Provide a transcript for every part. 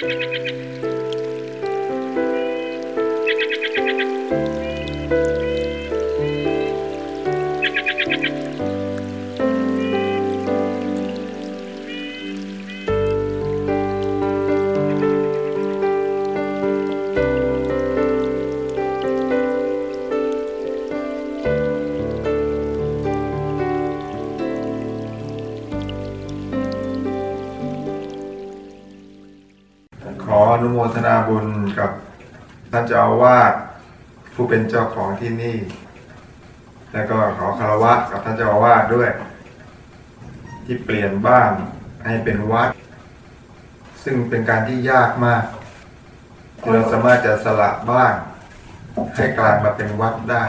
ข ออนุโมทนาบุญกับท่านเจ้าอาวาสผู้เป็นเจ้าของที่นี่ แล้วก็ขอคารวะกับท่านเจ้าอาวาสด้วย ที่เปลี่ยนบ้านให้เป็นวัด ซึ่งเป็นการที่ยากมากที่เราสามารถจะสละบ้านให้กลายมาเป็นวัดได้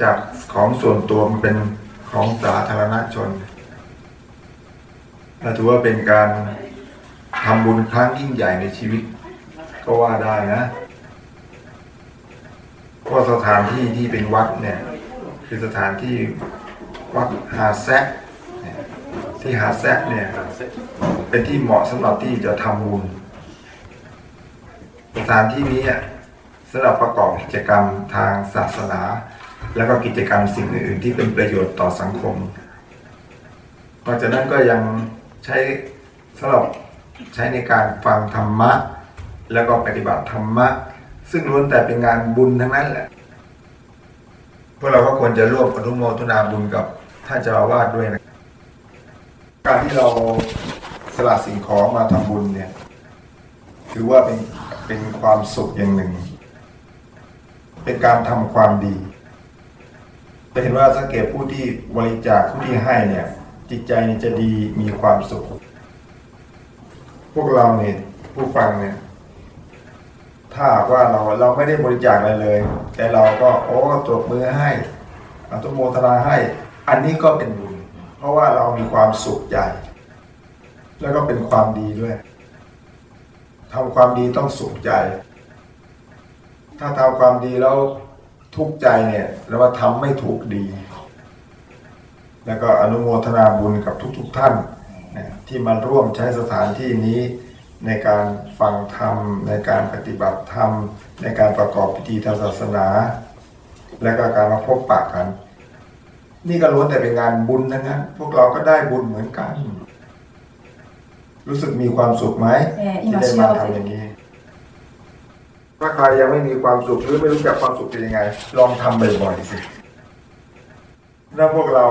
จากของส่วนตัวมันเป็นของสาธารณชนและถือว่าเป็นการ ทำบุญครั้งยิ่งใหญ่ในชีวิต ก็ว่าได้นะเพราะสถานที่ที่เป็นวัดเนี่ย คือสถานที่วัดหาแซะที่หาแซะเนี่ย เป็นที่เหมาะสำหรับที่จะทำบุญสถานที่นี้สำหรับประกอบกิจกรรมทางศาสนา แล้วก็กิจกรรมสิ่งอื่น ๆ ที่เป็นประโยชน์ต่อสังคมนอกจากนั้นก็ยังใช้สำหรับ ใช้ในการฟังธรรมะ แล้วก็ปฏิบัติธรรมะ ซึ่งล้วนแต่เป็นงานบุญทั้งนั้นแหละพวกเราก็ควรจะร่วมอนุโมทนาบุญกับท่านเจ้าอาวาสด้วยนะการที่เราสละสิ่งของมาทำบุญเนี่ย ถือว่าเป็นเป็นความสุขอย่างหนึ่ง เป็นการทำความดีจะเห็นว่าสังเกตผู้ที่บริจาคผู้ที่ให้เนี่ย จิตใจจะดีมีความสุข พวกเราเนี่ยผู้ฟังเนี่ย ถ้าว่าเราเราไม่ได้บริจาคอะไรเลย แต่เราก็โอ้ตบมือให้อนุโมทนาให้ อันนี้ก็เป็นบุญ เพราะว่าเรามีความสุขใจแล้วก็เป็นความดีด้วยทำความดีต้องสุขใจ ถ้าทำความดีแล้วทุกข์ใจเนี่ยเราว่าทำไม่ถูกดี แล้วก็อนุโมทนาบุญกับทุกๆทท่าน ที่มาร่วมใช้สถานที่นี้ในการฟังธรรม ในการปฏิบัติธรรม ในการประกอบพิธีทางศาสนา และก็การมาพบปะกัน นี่ก็ล้วนแต่เป็นงานบุญทั้งนั้น พวกเราก็ได้บุญเหมือนกัน รู้สึกมีความสุขไหมที่ได้มาทำอย่างนี้ถ้าใครยังไม่มีความสุขหรือไม่รู้จักความสุขเป็นยังไง ลองทำบ่อยๆสิถ้าพวกเรา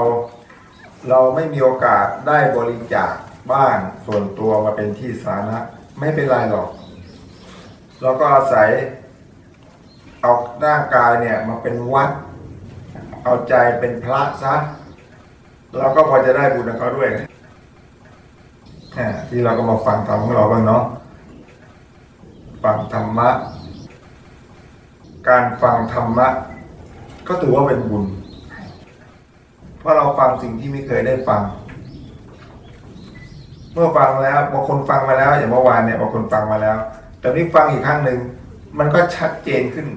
เราไม่มีโอกาสได้บริจาคบ้านส่วนตัวมาเป็นที่สาธารณะไม่เป็นไรหรอก เราก็อาศัยเอาร่างกายเนี่ยมาเป็นวัด เอาใจเป็นพระซะเราก็พอจะได้บุญกับเขาด้วยที่เราก็มาฟังธรรมของเราบ้างเนาะฟังธรรมะ การฟังธรรมะ ก็ถือว่าเป็นบุญ เพราเราฟังสิ่งที่ไม่เคยได้ฟัง เมื่อฟังแล้วบางคนฟังมาแล้ว อย่างเมื่อวานเนี่ยบางคนฟังมาแล้ว แต่นี้ฟังอีกครั้งหนึ่งมันก็ชัดเจนขึ้น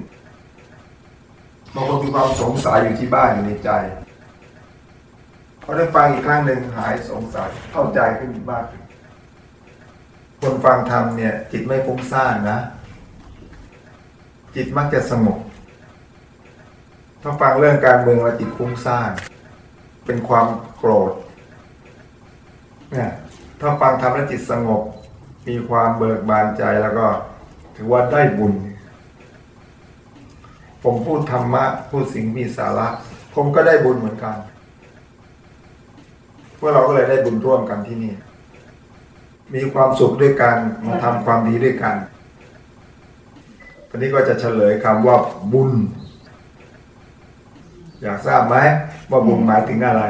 บางคนมีความสงสัยอยู่ที่บ้านอยู่ในใจพอได้ฟังอีกครั้งหนึ่งหายสงสัยเข้าใจขึ้นมากขึ้นคนฟังธรรมเนี่ย จิตไม่ฟุ้งซ่านนะ จิตมักจะสงบถ้าฟังเรื่องการเมืองแล้วจิตฟุ้งซ่าน เป็นความโกรธเนี่ยถ้าฟังธรรมแล้วจิตสงบ มีความเบิกบานใจแล้วก็ ถือว่าได้บุญ ผมพูดธรรมะ พูดสิ่งมีสาระ ผมก็ได้บุญเหมือนกันพวกเราก็เลยได้บุญร่วมกันที่นี่ มีความสุขด้วยกันมาทำความดีด้วยกันวันนี้ก็จะเฉลยคำว่าบุญ อยากทราบไหมว่าบุญหมายถึงอะไร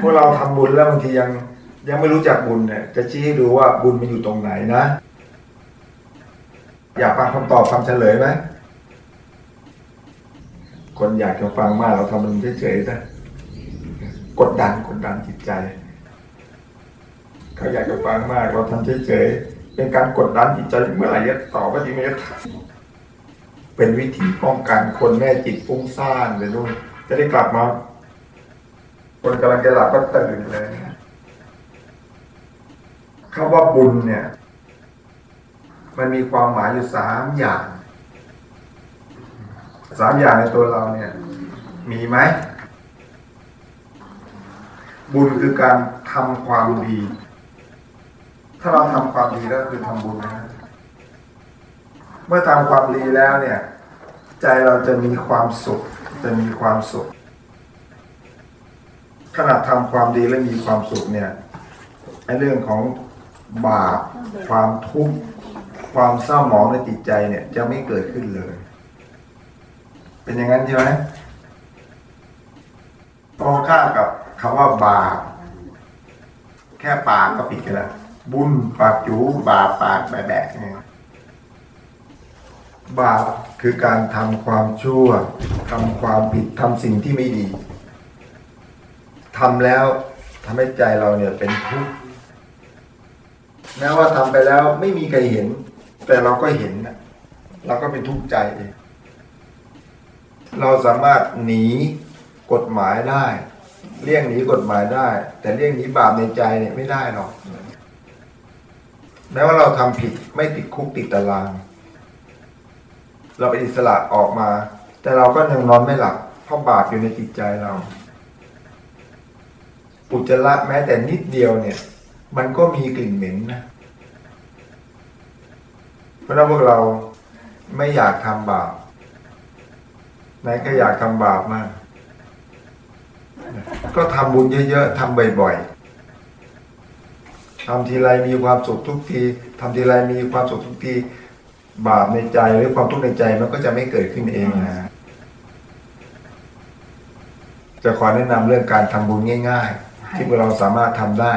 พวกเราทำบุญแล้วบางทียังยังไม่รู้จักบุญเนี่ยจะชี้ให้ดูว่าบุญมันอยู่ตรงไหนนะ อยากฟังคำตอบคำเฉลยไหมคนอยากจะฟังมากเราทำมันเฉยๆซะกดดันกดดันจิตใจ เขาอยากจะฟังมากเราทำเฉยๆเป็นการกดดันจิตใจเมื่อไหร่จะตอบว่าจริงไหมจะ เป็นวิธีป้องกันคนแม่จิตฟุ้งซ่านเลยนู่นจะได้กลับมา คนกำลังจะหลับก็ตื่นเลยคำว่าบุญเนี่ย มันมีความหมายอยู่สามอย่างสามอย่างในตัวเราเนี่ย มีไหม บุญคือการทำความดี ถ้าเราทำความดีก็คือทำบุญนะ เมื่อทำความดีแล้วเนี่ย ใจเราจะมีความสุข จะมีความสุขขณะทำความดีและมีความสุขเนี่ยไอ้เรื่องของบาปความทุกข์ความเศร้าหมองในจิตใจเนี่ยจะไม่เกิดขึ้นเลย เป็นอย่างนั้นใช่ไหมตรงข้ามกับคำว่าบาปแค่ปากก็ผิดกันล้วบุญปากจูบาปปากแบะๆเนี่ย บาปคือการทำความชั่วทำความผิดทำสิ่งที่ไม่ดีทำแล้วทำให้ใจเราเนี่ยเป็นทุกข์แม้ว่าทำไปแล้วไม่มีใครเห็น แต่เราก็เห็นนะเราก็เป็นทุกข์ใจเองเราสามารถหนีกฎหมายได้เลี่ยงหนีกฎหมายได้ แต่เลี่ยงหนีบาปในใจเนี่ยไม่ได้หรอกแม้ว่าเราทำผิดไม่ติดคุกติดตาราง เราเป็นอิสระออกมา แต่เราก็ยังนอนไม่หลับเพราะบาปอยู่ในจิตใจเรา อุจจาระแม้แต่นิดเดียวเนี่ย มันก็มีกลิ่นเหม็นนะ เพราะนั้นพวกเราไม่อยากทำบาปไหนก็อยากทำบาปมาก ก็ทำบุญเยอะๆทำบ่อยๆทำทีไรมีความสุขทุกทีทำทีไรมีความสุขทุกที บาปในใจหรือความทุกข์ในใจมันก็จะไม่เกิดขึ้นเองนะจะขอแนะนำเรื่องการทำบุญง่าย ๆ ที่พวกเราสามารถทำได้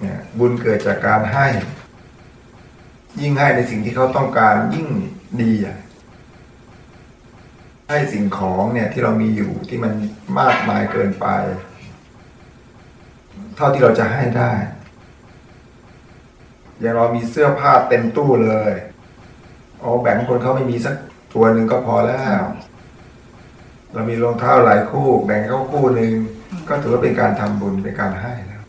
เนี่ยบุญเกิดจากการให้ ยิ่งให้ในสิ่งที่เขาต้องการยิ่งดีอะให้สิ่งของเนี่ยที่เรามีอยู่ที่มันมากมายเกินไป เท่าที่เราจะให้ได้ อย่างเรามีเสื้อผ้าเต็มตู้เลยเอาแบ่งคนเขาไม่มีสักตัวหนึ่งก็พอแล้ว เรามีรองเท้าหลายคู่แบ่งเขาคู่หนึ่งก็ถือว่าเป็นการทำบุญเป็นการให้แล้ว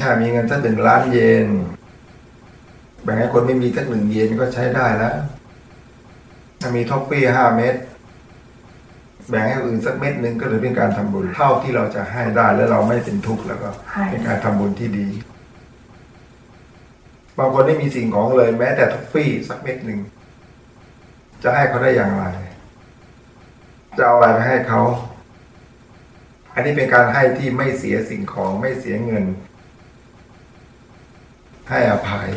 ถ้ามีเงินสักหนึ่งล้านเยนแบ่งให้คนไม่มีสักหนึ่งเยนก็ใช้ได้แล้วถ้ามีท็อปปี้ห้าเม็ดแบ่งให้อื่นสักเม็ดหนึ่งก็ถือเป็นการทำบุญเท่าที่เราจะให้ได้แล้วเราไม่เป็นทุกข์แล้วก็เป็นการทำบุญที่ดี บางคนไม่มีสิ่งของเลย แม้แต่ท็อฟฟี่สักเม็ดหนึ่งจะให้เขาได้อย่างไร จะเอาอะไรไปให้เขา อันนี้เป็นการให้ที่ไม่เสียสิ่งของไม่เสียเงิน ให้อภัย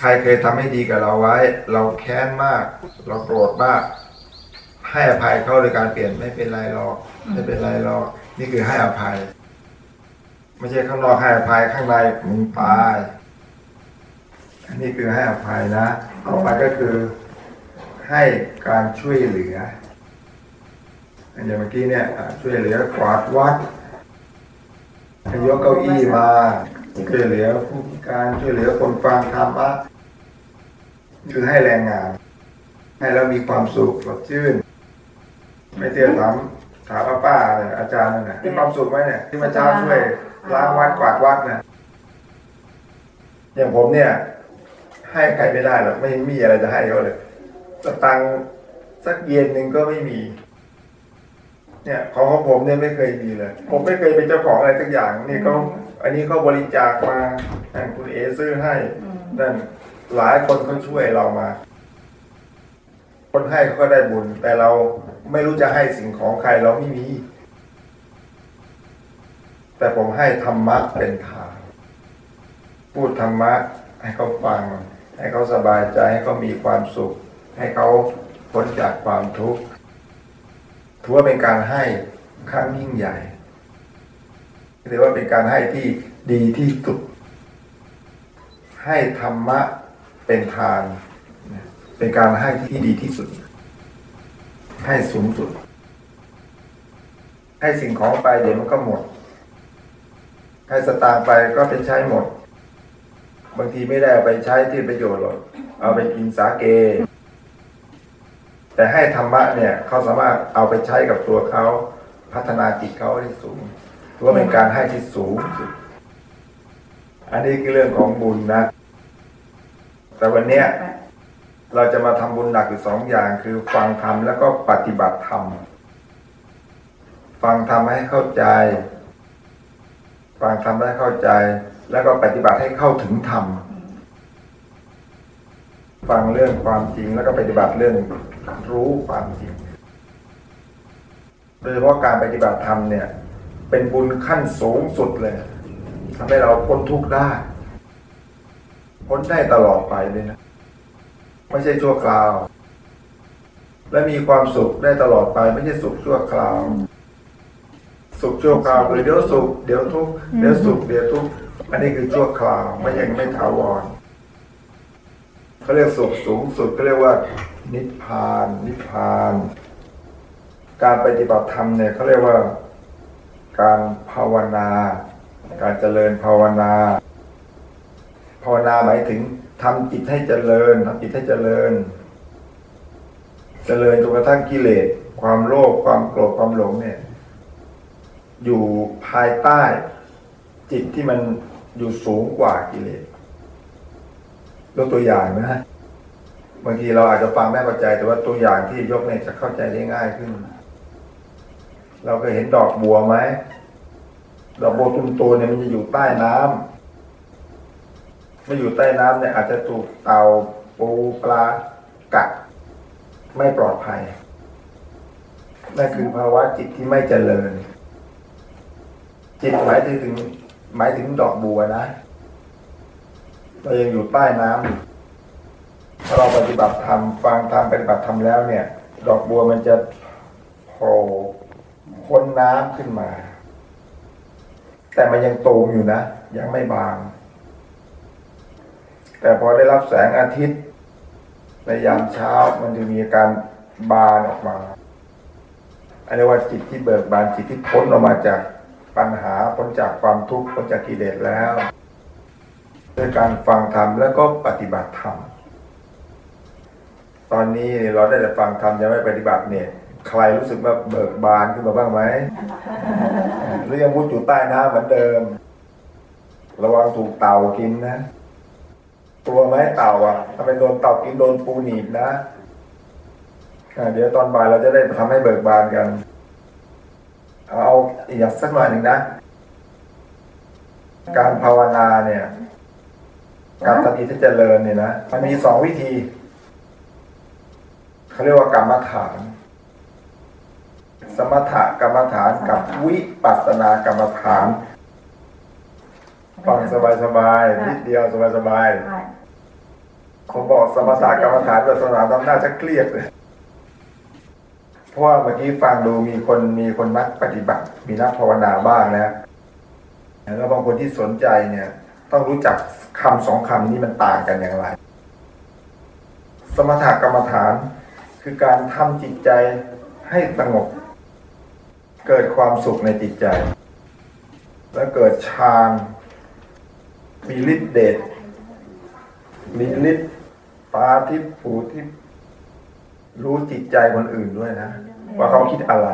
ใครเคยทำให้ดีกับเราไว้ เราแค้นมาก เราโกรธมาก ให้อภัยเขาโดยการเปลี่ยนไม่เป็นไรหรอก ไม่เป็นไรหรอก นี่คือให้อภัย ไม่ใช่ข้างนอกให้อภัยข้างในมึงตายอันนี้คือให้อภัยนะต่อไปก็คือให้การช่วยเหลืออย่างเมื่อกี้เนี่ยช่วยเหลือกวาดวัดยกเก้าอี้มาช่วยเหลือผู้พิการช่วยเหลือคนฟังธรรมะคือให้แรงงาน ให้แล้วมีความสุขสดชื่น ไม่เชื่อถามถามป้าป้าๆเนี่ยอาจารย์นั่นน่ะมีความสุขไหมเนี่ยที่มาเช้าช่วย ล้างวัดกวาดวัดเนี่ยอย่างผมเนี่ย ให้ใครไม่ได้หรอกไม่มีอะไรจะให้เขาเลยสตังค์สักเยนหนึ่งก็ไม่มี เนี่ยของของผมเนี่ยไม่เคยมีเลย ผมไม่เคยเป็นเจ้าของอะไรสักอย่าง นี่เขาอันนี้เขาบริจาคมานั่นคุณเอซื้อให้นั่นหลายคนเขาช่วยเรามา คนให้เขาก็ได้บุญ แต่เราไม่รู้จะให้สิ่งของใครเราไม่มี แต่ผมให้ธรรมะเป็นทาง พูดธรรมะให้เขาฟัง ให้เขาสบายใจให้เขามีความสุข ให้เขาพ้นจากความทุกข์ถือว่าเป็นการให้ครั้งยิ่งใหญ่ถือว่าเป็นการให้ที่ดีที่สุด ให้ธรรมะเป็นทานเป็นการให้ที่ดีที่สุด ให้สูงสุด ให้สิ่งของไปเดี๋ยวมันก็หมด ให้สตางค์ไปก็ไปใช้หมด บางทีไม่ได้เอาไปใช้ที่ประโยชน์หรอกเอาไปกินสาเก แต่ให้ธรรมะเนี่ยเขาสามารถเอาไปใช้กับตัวเขาพัฒนาจิตเขาได้สูงถือว่าเป็นการให้ที่สูงสุดอันนี้คือเรื่องของบุญนะ แต่วันเนี้ยเราจะมาทำบุญหนักอยู่สองอย่างคือฟังธรรมแล้วก็ปฏิบัติธรรม ฟังธรรมให้เข้าใจ ฟังธรรมให้เข้าใจ แล้วก็ปฏิบัติให้เข้าถึงธรรมฟังเรื่องความจริงแล้วก็ปฏิบัติเรื่องรู้ความจริง โดยเฉพาะการปฏิบัติธรรมเนี่ย เป็นบุญขั้นสูงสุดเลยทำให้เราพ้นทุกข์ได้พ้นได้ตลอดไปเลยนะ ไม่ใช่ชั่วคราว และมีความสุขได้ตลอดไป ไม่ใช่สุขชั่วคราว สุขชั่วคราวคือเดี๋ยวสุขเดี๋ยวทุกข์เดี๋ยวสุขเดี๋ยวทุกข์อันนี้คือชั่วคราวไม่ยังไม่ถาวรเขาเรียกสุขสูงสุดก็เรียกว่า นิพพาน นิพพาน การปฏิบัติธรรมเนี่ยเขาเรียกว่า การภาวนา การเจริญภาวนา ภาวนาหมายถึงทำจิตให้เจริญทำจิตให้เจริญ เจริญจนกระทั่งกิเลสความโลภความโกรธความหลงเนี่ย อยู่ภายใต้จิตที่มันอยู่สูงกว่ากิเลสยกตัวอย่างนะบางทีเราอาจจะฟังไม่เข้าใจ แต่ว่าตัวอย่างที่ยกเนี่ยจะเข้าใจได้ง่ายขึ้น เราเคยเห็นดอกบัวไหมดอกบัวตุ้มโตเนี่ยมันจะอยู่ใต้น้ำไม่อยู่ใต้น้ำเนี่ยอาจจะถูกเต่าปูปลากัดไม่ปลอดภัยนั่นคือภาวะจิตที่ไม่เจริญ จิตหมายถึง หมายถึงดอกบัวนะเรายังอยู่ใต้น้ำถ้าเราปฏิบัติธรรมฟังธรรมปฏิบัติธรรมแล้วเนี่ย ดอกบัวมันจะโผล่พ้นน้ำขึ้นมา แต่มันยังโตูมอยู่นะ ยังไม่บาง แต่พอได้รับแสงอาทิตย์ ในยามเช้ามันจะมีอาการบานออกมาอันนี้ว่าจิตที่เบิกบานจิตที่พ้นออกมาจาก ปัญหาพ้นจากความทุกข์พ้นจากกิเลสแล้วด้วยการฟังธรรมแล้วก็ปฏิบัติธรรมตอนนี้เราได้แต่ฟังธรรมยังไม่ปฏิบัติเนี่ย ใครรู้สึกว่าเบิกบานขึ้นมาบ้างไหมหรือยังมุดอยู่ใต้น้ำเหมือนเดิม ระวังถูกเต่ากินนะกลัวไหมเต่าอะถ้าไปโดนเต่ากินโดนปูหนีบนะเดี๋ยวตอนบ่ายเราจะได้ทำให้เบิกบานกัน เอาอีกอย่างสักหน่อยหนึ่งนะ การภาวนาเนี่ย การปฏิที่เจริญเนี่ยนะมันมีสองวิธีเขาเรียกว่ากรรมฐาน สมถกรรมฐานกับวิปัสสนากรรมฐานฟังสบายๆนิดเดียวสบายๆผมบอกสมถะกรรมฐานแบบสนามทำหน้าจะเครียดเลย เพราะว่าเมื่อกี้ฟังดูมีคนมีคนนักปฏิบัติ มีนักภาวนาบ้างนะแล้วบางคนที่สนใจเนี่ย ต้องรู้จักคำสองคำนี้มันต่างกันอย่างไร สมถะกรรมฐาน คือการทำจิตใจให้สงบ เกิดความสุขในจิตใจ แล้วเกิดฌานมีฤทธิ์เดชมีฤทธิ์ตาทิพย์หูทิพย์ รู้จิตใจคนอื่นด้วยนะ ว่าเขาคิดอะไร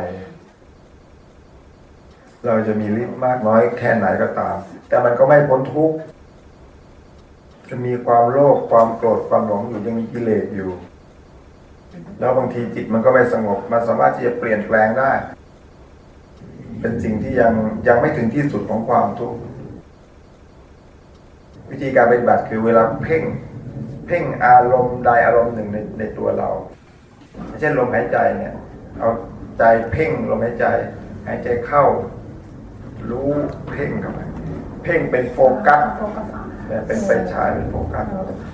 เราจะมีฤทธิ์มากน้อยแค่ไหนก็ตาม แต่มันก็ไม่พ้นทุกข์จะมีความโลภความโกรธความหลงอยู่ยังมีกิเลสอยู่ แล้วบางทีจิตมันก็ไม่สงบ มันสามารถที่จะเปลี่ยนแปลงได้ เป็นสิ่งที่ยังยังไม่ถึงที่สุดของความทุกข์วิธีการปฏิบัติคือเวลาเพ่ง เพ่งอารมณ์ใดอารมณ์หนึ่งในในตัวเรา เช่นลมหายใจเนี่ย เอาใจเพ่งลมหายใจ หายใจเข้า รู้เพ่งเข้าไปเพ่งเป็นโฟกัสเนี่ยเป็นไฟฉายเป็นโฟกัส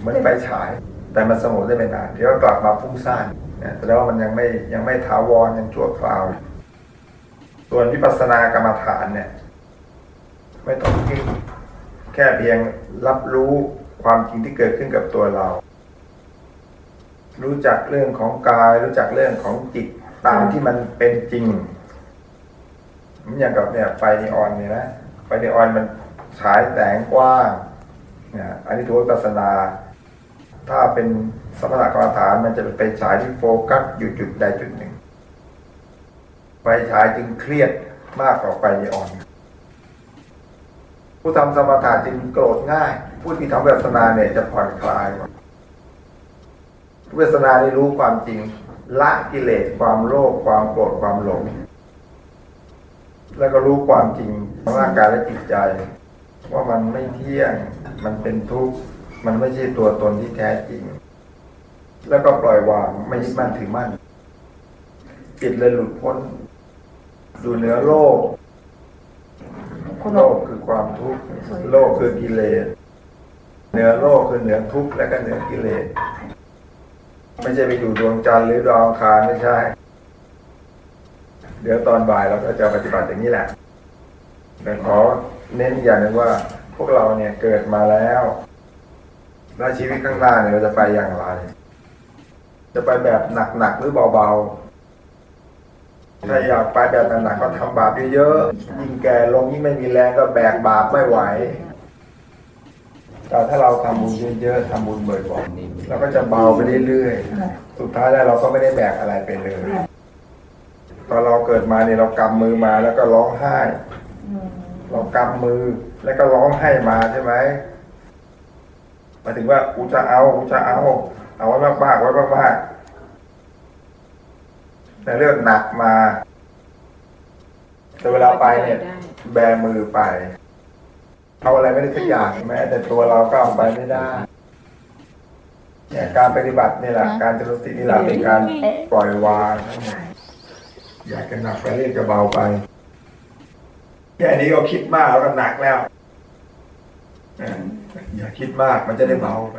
เหมือนไฟฉาย แต่มันสงบได้ไม่นานเดี๋ยวกลับมาฟุ้งซ่านเนี่ยแสดงว่ามันยังไม่ยังไม่ถาวรยังชั่วคราว ส่วนวิปัสสนากรรมฐานเนี่ย ไม่ต้องคิดแค่เพียงรับรู้ความจริงที่เกิดขึ้นกับตัวเรา รู้จักเรื่องของกาย รู้จักเรื่องของจิตตามที่มันเป็นจริงเหมันอย่างกับเนี่ยไฟนีออนเนี่ยนะไฟนีออนมันฉายแสงกว้างเนี่ยอันนี้ถือว่าวิปัสสนา ถ้าเป็นสมถะกรรมฐานมันจะเป็นไฟฉายที่โฟกัสอยู่จุดใดจุดหนึ่งไฟฉายจึงเครียดมากกว่าไฟนีออนผู้ทำสมถะจึงโกรธง่าย ผู้ที่ทำวิปัสสนาเนี่ยจะผ่อนคลายกว่า เวสสนาได้รู้ความจริง ละกิเลสความโลภความโกรธความหลง แล้วก็รู้ความจริงของร่างกายและจิตใจ ว่ามันไม่เที่ยง มันเป็นทุกข์ มันไม่ใช่ตัวตนที่แท้จริง แล้วก็ปล่อยวางไม่ยึดมั่นถือมั่นจิตเลยหลุดพ้น อยู่เหนือโลก โลกคือความทุกข์ โลกคือกิเลสเหนือโลกคือเหนือทุกข์และก็เหนือกิเลส ไม่ใช่ไปอยู่ดวงจันทร์หรือดาวงคารไม่ใช่ เดี๋ยวตอนบ่ายเราก็จะปฏิบัติอย่างนี้แหละ แต่ขอเน้นอย่างหนึงว่า พวกเราเนี่ยเกิดมาแล้วแล้วชีวิตข้างหน้าเนี่ยเราจะไปอย่างไร จะไปแบบหนักๆหรือเบาๆ ถ้าอยากไปแบบหนักๆก็ทำบาปเยอะๆ ยิ่งแก่ลงยิ่งไม่มีแรงก็แบกบาปไม่ไหว ถ้าเราทำบุญเยอะๆทำบุญบ่อยๆเราก็จะเบาไปเรื่อยๆสุดท้ายแล้วเราก็ไม่ได้แบกอะไรไปเลยตอนเราเกิดมาเนี่ยเรากำมือมาแล้วก็ร้องไห้เรากำมือแล้วก็ร้องไห้มาใช่ไหมหมายถึงว่ากูจะเอากูจะเอา เอาไว้มากๆไว้มากๆแต่เรื่องหนักมา แต่เวลาไปเนี่ย แบมือไป เอาอะไรไม่ได้สักอย่างแม้แต่ตัวเราก็เอาไปไม่ได้เนี่ยการปฏิบัตินี่แหละการเจริญสตินี่แหละเป็นการปล่อยวางทั้งหมดอยากจะหนักไปเรียกจะเบาไปแค่นี้ก็คิดมากแล้วก็หนักแล้วเอออย่าคิดมากมันจะได้เบาไป